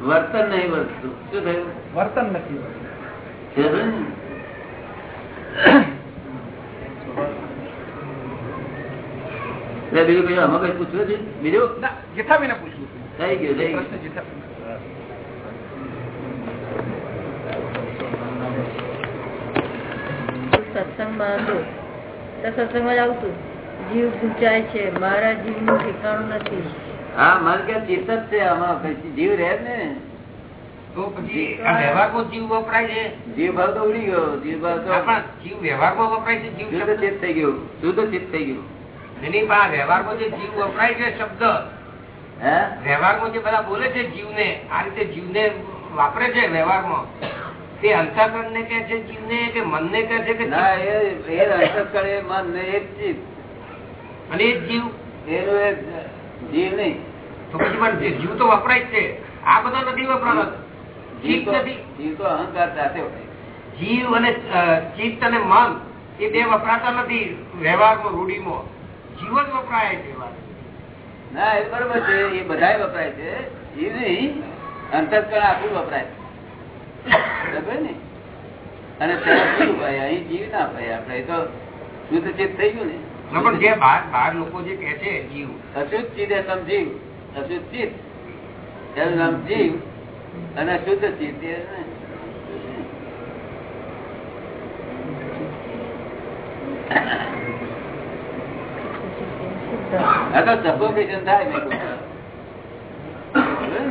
S1: વર્તન નહીં વર્તતું. શું થયું?
S2: વર્તન નથી
S1: સમજો ને? બીજું કઈ અમે કઈ પૂછવું છે બીજું?
S2: ના જેઠાબેને પૂછવું
S1: થઈ ગયું થઈ ગયું.
S4: સત્સંગમાં હતું તો સત્સંગમાં જ આવતું? જીવ ગુંચાય છે મારા જીવનું ઠેકાણું નથી.
S1: હા મન કે ચિત્ત જ છે આમાં પછી જીવ રહે ને.
S7: તો પછી આ વ્યવહારમાં જીવ વપરાય છે?
S1: જીવ ભાવ તો ઉડી ગયો જીવ ભાવ તો
S7: જીવ વ્યવહારમાં વપરાય છે જીવ
S1: શુદ્ધ
S7: શબ્દ?
S1: થઈ ગયું શુદ્ધ ચિત્ત થઈ ગયું.
S7: એની પણ વ્યવહારમાં જે જીવ વપરાય છે શબ્દ? વ્યવહારમાં જે બધા બોલે છે જીવને આ રીતે જીવને વાપરે છે વ્યવહારમાં? તે અંતઃકરણ ને કે છે જીવને કે મનને છે કે
S1: ના
S7: જીવ?
S1: એ એ મન ને એક ચિત્ત
S7: અને એ જીવ.
S1: એનું એક જીવ નહીં.
S7: તો પછી જીવ તો વપરાય જ છે. આ બધા નથી વપરાતો.
S1: જીવ
S7: નથી
S1: જીવ તો અહંકાર સાથે
S7: જીવ અને ચિત્ત અને મન એ બે વપરાતા નથી. વ્યવહારમાં રૂઢીમાં. જીવ જ વપરાય છે
S1: ના એ બરોબર છે. એ બધા વપરાય છે. જીવ નહીં અંતસ્કરણ આખું વપરાય બરાબર ને? અને ત્યાં શું ભાઈ અહીં જીવ ના ભાઈ આપડે એ તો શુદ્ધ ચિત્ત થઈ ગયું
S7: ના, પણ જે બાર બાર લોકો જે કે છે જીવ.
S1: અશુદ્ધ ચિત્ત તમે જીવ. અશુદ્ધ ચિત્ત. એનું નામ જીવ અને શુદ્ધ ચિત્ત. આ તો સફોકેશન થાય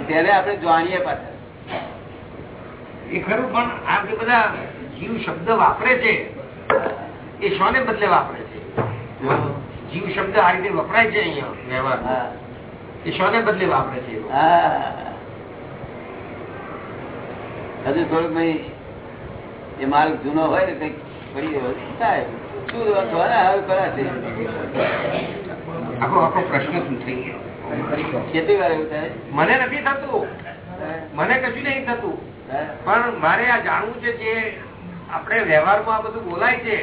S1: ત્યારે આપણે જાણીએ પાછા.
S7: એ ખરું પણ આ જે બધા જીવ શબ્દ વાપરે છે એ શોને બદલે વાપરે છે? જીવ શબ્દ આ રીતે વપરાય છે અહીંયા
S1: વ્યવહાર
S7: એ શોને બદલે વાપરે છે
S1: હજુ થોડુંક ભાઈ એ માલ જૂનો હોય ને કંઈક ગયો થાય? શું હવે કરાશે
S7: પ્રશ્ન શું થઈ ગયો.
S1: કેટલી વાર એવું થાય?
S7: મને નથી થતું. મને કશું નહીં થતું. પણ મારે આ જાણવું છે જે આપણે વ્યવહારમાં આ બધું બોલાય છે.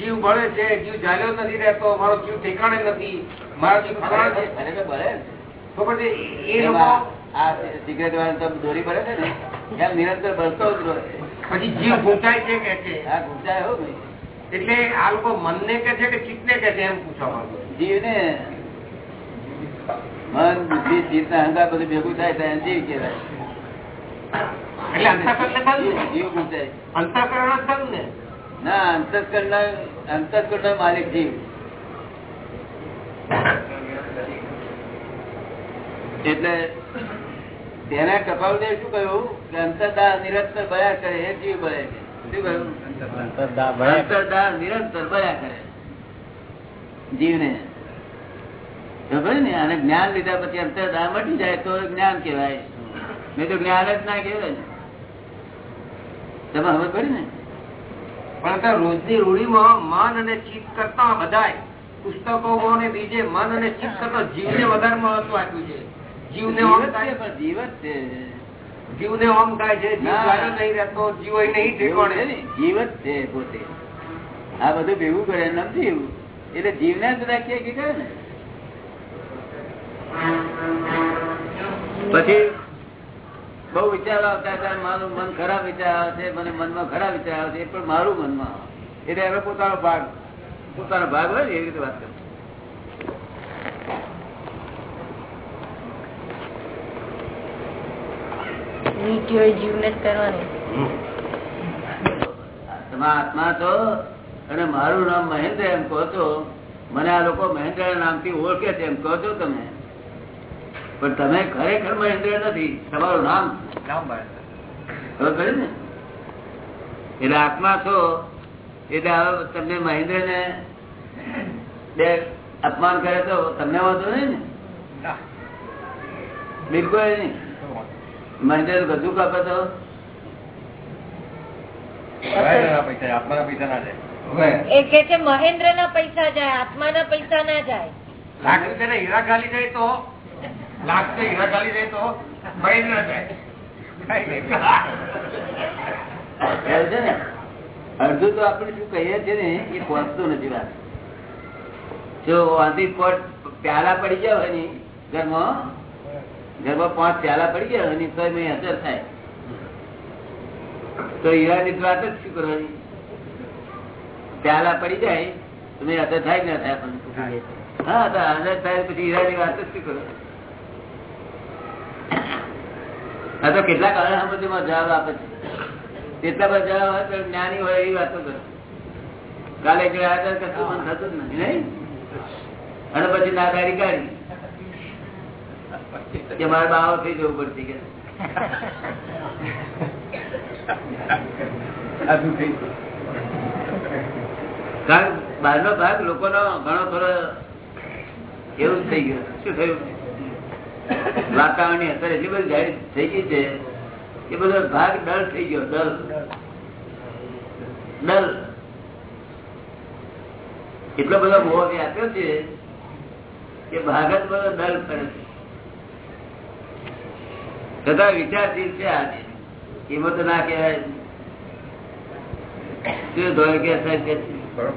S7: જીવ ભળે છે જીવ ચાલ્યો નથી રહેતો મારો જીવ ઠેકાણે નથી. મારો જીવ ફલાણો છે.
S1: ખરેખર ભલે.
S7: તો પછી એ લોકો
S1: આ સિગરેટ વાળા તો દોરી પડે છે ને? એમ નિરંતર બળતો જ રહે.
S7: પછી જીવ ગુંચાય છે કે છે?
S1: આ ગુંચાય હો
S7: એટલે આ લોકો મનને કે છે કે ચિત્તને કે છે એમ પૂછવા માંગુ
S1: જીવ ને મન બુદ્ધિ ચિત્ત અહંકાર બધું ભેગું થાય તો એને જીવ કહેવાય.
S7: એટલે અંતઃકરણ થયું
S1: જીવ ગુંચાય.
S7: અંતઃકરણ થયું ને?
S1: ના અંતસ્કરણ અંતસ્કરણ માલિક જીવ એટલે તેના કપાલદેવ શું કહ્યું? કે અંતરદાહ નિરંતર ભયા કરે એ જીવ બળે છે શું નિરંતર બળ્યા કરે. જીવને. ને? અને જ્ઞાન લીધા પછી અંતરદાહ મટી જાય તો જ્ઞાન કહેવાય. મેં તો જ્ઞાન જ ના કેવાય તમે હવે કરી ને?
S7: પણ રોજની રૂઢીમાં મન અને ચિત્ત કરતા બધા પુસ્તકો ને બીજે મન અને ચિત્ત કરતા જીવને વધારે મહત્વ આપ્યું છે. જીવને ઓમ
S1: જીવ છે,
S7: થાય
S1: જીવ જ છે.
S7: જીવને ઓમ થાય છે જીવ
S1: ના.
S7: નહીં રહેતો જીવ નહીં
S1: ને, જીવ જ છે પોતે. આ બધું ભેગું કરે નથી એવું? જીવ એટલે જીવને જ રાખીએ કે કે ને. પછી બહુ વિચારો આવતા હતા મારું મન ખરાબ વિચાર આવે છે મને મનમાં ખરાબ વિચાર આવે છે એ પણ મારું મનમાં આવે. એટલે એનો પોતાનો ભાગ પોતાનો ભાગ હોય ને એવી રીતે વાત કરે આત્મા છો અને મારું નામ મહેન્દ્ર એમ કહો છો. મને આ લોકો મહેન્દ્ર નામથી ઓળખે છે એમ કહો છો તમે. પણ તમે ખરેખર મહેન્દ્ર નથી તમારું નામ? ખબર પડી ને? એટલે આત્મા છો એટલે તમને મહેન્દ્ર ને બે અપમાન કરે તો તમને વાંધો નહીં ને? બિલકુલ નહીં. મહેન્દ્ર ગજુ કાપે તો.
S4: એ કે છે મહેન્દ્ર ના પૈસા જાય આત્મા ના પૈસા ના જાય.
S7: લાખ રૂપિયાના હીરા ગાલી જાય તો લાખ હીરા ખાલી જાય તો ભાઈ ના જાય.
S1: અડધું તો આપણે શું કહીએ છીએ ને, એ પહોંચતું નથી વાત જો વાંધી પોટ પ્યાલા પડી ગયા હોય ને, ઘરમાં ઘરમાં પાંચ પ્યાલા પડી ગયા હોય ને તો એમાં અસર થાય. તો હીરાની વાત જ શું કરવાની? પ્યાલા પડી જાય, તો મેં અસર થાય ના થાય હા, તો અસર થાય પછી હીરાની વાત જ શું કરો આ તો કેટલાક અણસમજમાં જવાબ આપે છે? કેટલા બધા જવાબ હોય તો જ્ઞાની હોય એવી વાતો કરે. કાલે કશું થતું જ નથી નહીં? અને પછી નાદારી કાઢી. કે મારે બાવો થઈ જવું પડશે કે. કારણ બહારનો ભાગ લોકોનો ઘણો થોડો એવું થઈ ગયો. શું થયું? વાતાવરણની અસર એટલી બધી જાહેર થઈ ગઈ છે કે બધો ભાગ ડર થઈ ગયો ડર ડર એટલો બધો મોહ વ્યાપ્યો છે કે ભાગ જ બધો ડર કરે છે. તથા વિચારશીલ છે આજે એમાં ના કહેવાય. શું ધોરણ કે સાહેબ કે છે?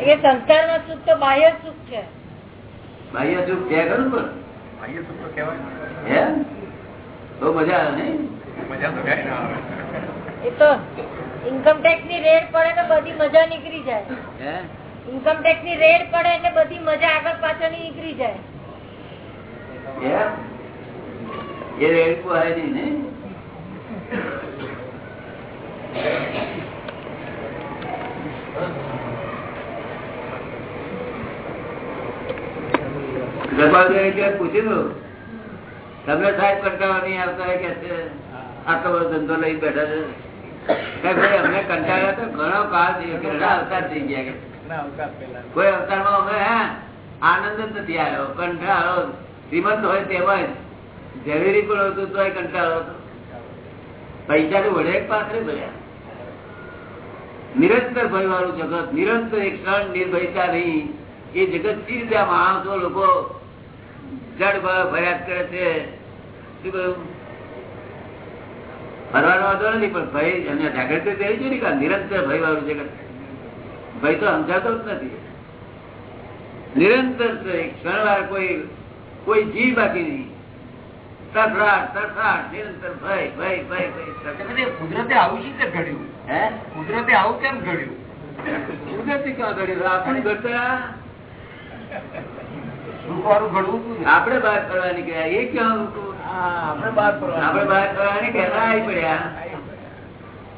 S4: એ સંસાર નો સુખ તો બાહ્ય સુખ છે.
S1: બાહ્ય સુખ છે ખરું પણ?
S2: બાહ્ય સુખ તો કહેવાય
S1: બહુ મજા આવે
S2: મજા તો કઈ ના આવે.
S4: એ તો ઇન્કમ ટેક્સની રેડ પડે તો બધી મજા નીકળી જાય.
S1: હે?
S4: ઇન્કમ ટેક્સની રેડ પડે એટલે બધી મજા આગળ પાછળ નીકળી જાય?
S1: એ રેડ પોહાય નહીં પૂછ્યું તમને સાહેબ કંટાળો નહીં આવતા કે છે? આટલો બધો ધંધો લઈ બેઠા છે. ભાઈ અમને કંટાળ્યા તો ઘણો કાળ ઘણા અવતાર થઈ ગયા કે. કોઈ અવતારમાં અમે હે આનંદ જ નથી આવ્યો. કંટાળો. શ્રીમંત હોય તેમાં જરૂરી પણ હતું તો કંટાળો હતો. પૈસા તો વડે પાથરે ભર્યા. નિરંતર ભયવાળું જગત, નિરંતર એક ક્ષણ નિર્ભયતા નહીં એ જગત સી રીતે માણસો લોકો જડ કરે છે? ફરવાનો વાંધો નથી, પણ ભય એમને જાગૃતિ થઈ છે ને કે નિરંતર ભય વાળું જગત. ભય તો સમજાતો જ નથી. નિરંતર ક્ષણ ક્ષણવાર કોઈ કોઈ જીવ બાકી નહીં.
S7: કુદરતે આવું શું ઘડ્યું?
S1: હે?
S7: કુદરતે આવું કેમ ઘડ્યું?
S1: કુદરતી ક્યાં ઘડ્યું? આપણે ઘડતા? આપડે બહાર કરવાની ગયા એ ક્યાં?
S2: આપણે બહાર
S1: આપણે બહાર કરવાની નીકળ્યા આવી પડ્યા?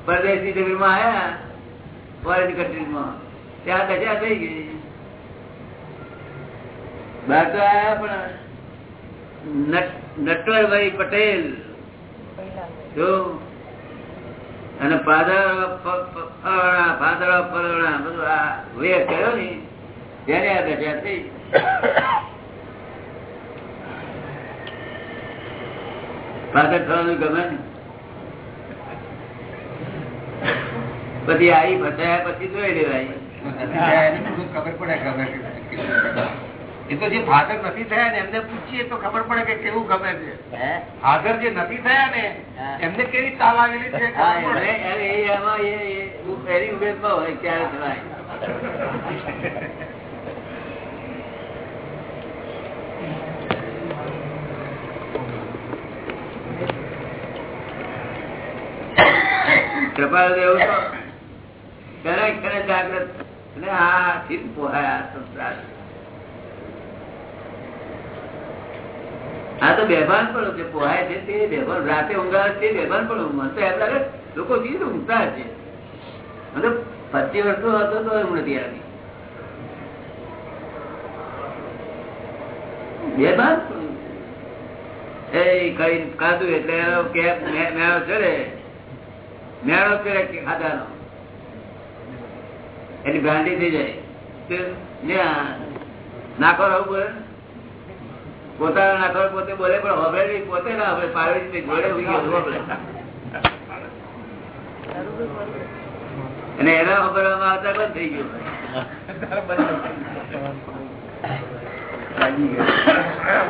S1: પરદેશી જમીનમાં આયા ફોરેન કન્ટ્રીમાં ત્યાં દશા થઈ ગઈ. બહાર તો આયા પણ નટ- નટવરભાઈ પટેલ. જો? અને પાદળા પાદળા ફરણા બધું આ વેર કર્યો ને, ત્યારે આ દશા થઈ ફાધર થવાનું ગમે પછી આવી ફસાયા પછી જોઈ લેવાય.
S7: ખબર પડે છે. એ તો જે ફાધર નથી થયા ને એમને પૂછીએ તો ખબર પડે કે કેવું ગમે છે? ફાધર જે નથી થયા ને. એમને કેવી તાલ આવેલી છે
S1: કૃપાલ એવું તો ખરે ખરે જાગ્રત. આ ચિત્ત પોહાય આ સંસાર આ તો બેભાન પણ જે પોહાય છે, તે બેભાન રાતે ઊંઘાવે તે બેભાન પણ મને તો એમ લાગે લોકો જીવ ઊંઘતા છે. મતલબ પચીસ વર્ષનો હતો તો એમ નથી આવી બેભાન એ કઈ ખાધું એટલે કે મેળો ચડે મેળો ચડે ખાધાનો? એની ગાંડી થઈ જાય. નાખો રહું બોલે પોતાનો નાખવા પોતે બોલે પણ હવે નહીં પોતે ના હવે પાર્વતી જોડે અને એના ખબરમાં આવતા બંધ થઈ ગયું.
S2: ગયો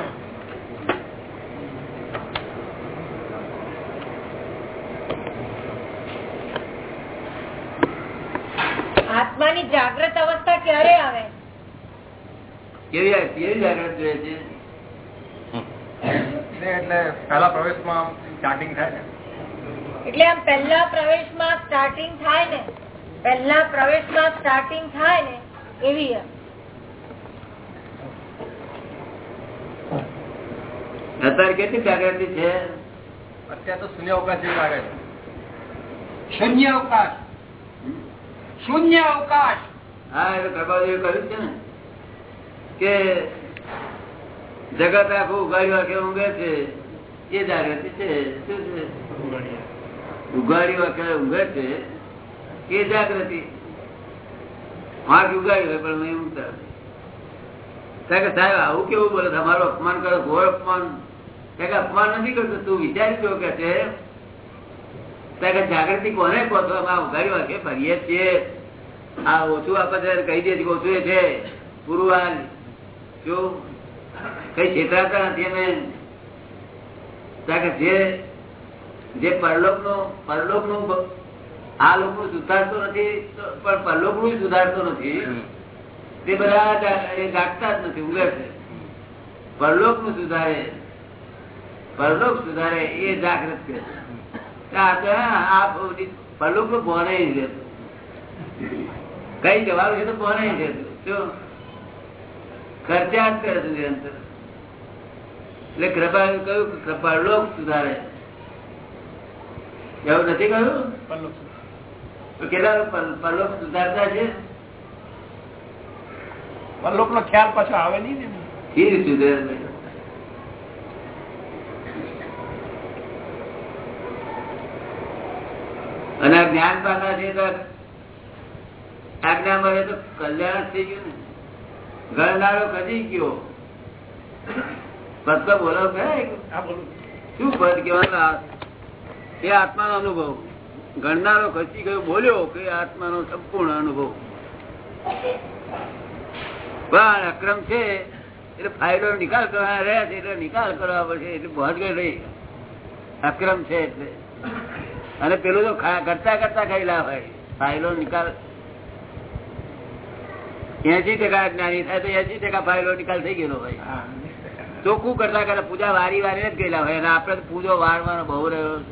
S4: આત્માની જાગ્રત અવસ્થા ક્યારે આવે?
S1: કેવી કેવી જાગ્રત જોઈએ છે?
S2: એટલે પહેલા પ્રવેશમાં સ્ટાર્ટિંગ થાય ને
S4: એટલે આમ પહેલા પ્રવેશમાં સ્ટાર્ટિંગ થાય ને પહેલા પ્રવેશમાં સ્ટાર્ટિંગ થાય ને એવી
S1: અત્યારે કેટલી જાગૃતિ છે?
S2: અત્યારે તો શૂન્ય અવકાશ જેવું લાગે છે.
S7: શૂન્ય અવકાશ શૂન્ય અવકાશ
S1: હા એ કૃપાદેવી કર્યું છે ને કે જગત આખું ઉઘાડ્યું આખે ઊંઘે છે. એ જાગૃતિ છે. શું છે? ઉઘાડ્યું આખે ઊંઘે છે. એ જાગૃતિ. આંખ ઉગાડી હોય, પણ ઊંઘતા. સાહેબ, આવું કેવું બોલે તમારું અપમાન કરો ઘોર અપમાન. કે અપમાન નથી કરતો. તું વિચારી જો કે છે? કે જાગૃતિ કોને કહો છો? અમે આ ઉઘાડી વાંકે ફરીએ છીએ. આ ઓછું આપણે કહી દે છે ઓછું એ છે. પૂરું હાલ જો કઈ છેતરાતા નથી અમે કે જે જે પરલોકનું પરલોકનું આ લોકો સુધારતો નથી પણ પરલોકનું સુધારતો નથી. તે બધા ગાંઠતા જ નથી ઉગે છે. પરલોકનું સુધારે પરલોક સુધારે એ જાગૃત કે આ તો આ પરલોકનું ભણે નહીં રહેતું કઈ જવાનું છે તો ભણે જ રહેતું શું ખર્ચા જ કરે છે નિરંતર. એટલે કૃપા કહ્યું કે લોક સુધારે. એવું નથી કહ્યું? કેટલા પરલોક સુધારતા છે?
S2: પરલોક નો ખ્યાલ પાછો આવે નહીં ને
S1: એ અને જ્ઞાન પામા છે તો આજ્ઞા મળે તો કલ્યાણ થઈ ગયું ને. ગણનારો કદી ગયો. આત્માનો અનુભવ. ગણનારો ખસી ગયો, બોલ્યો કે આત્માનો સંપૂર્ણ અનુભવ. પણ અક્રમ છે, એટલે ફાયદો નિકાલ કરવા રહ્યા છે, એટલે નિકાલ કરવા પડશે, એટલે ભોજગર રહી. અક્રમ છે એટલે. અને પેલું તો કરતા કરતા ખાયેલા હોય ફાયલો નિકાલ. એસી ટકા જ્ઞાની થાય તો એસી ટકા ફાયલો નિકાલ થઈ ગયેલો હોય ચોખ્ખું કરતા કરતા પૂજા વારી વારી જ ગયેલા હોય. અને આપડે પૂજો વારવાનો બહુ રહ્યો.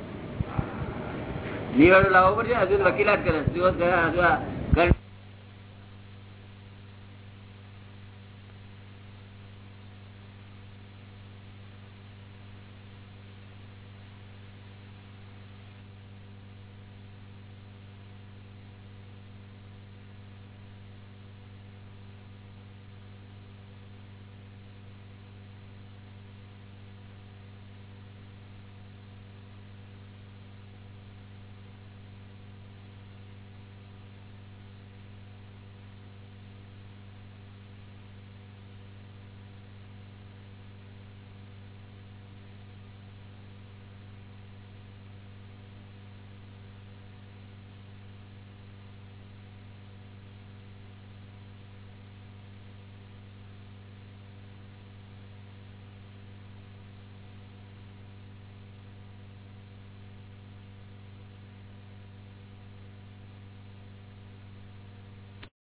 S1: નિવેડો લાવવો પડશે હજુ વકીલાત કરે હજુ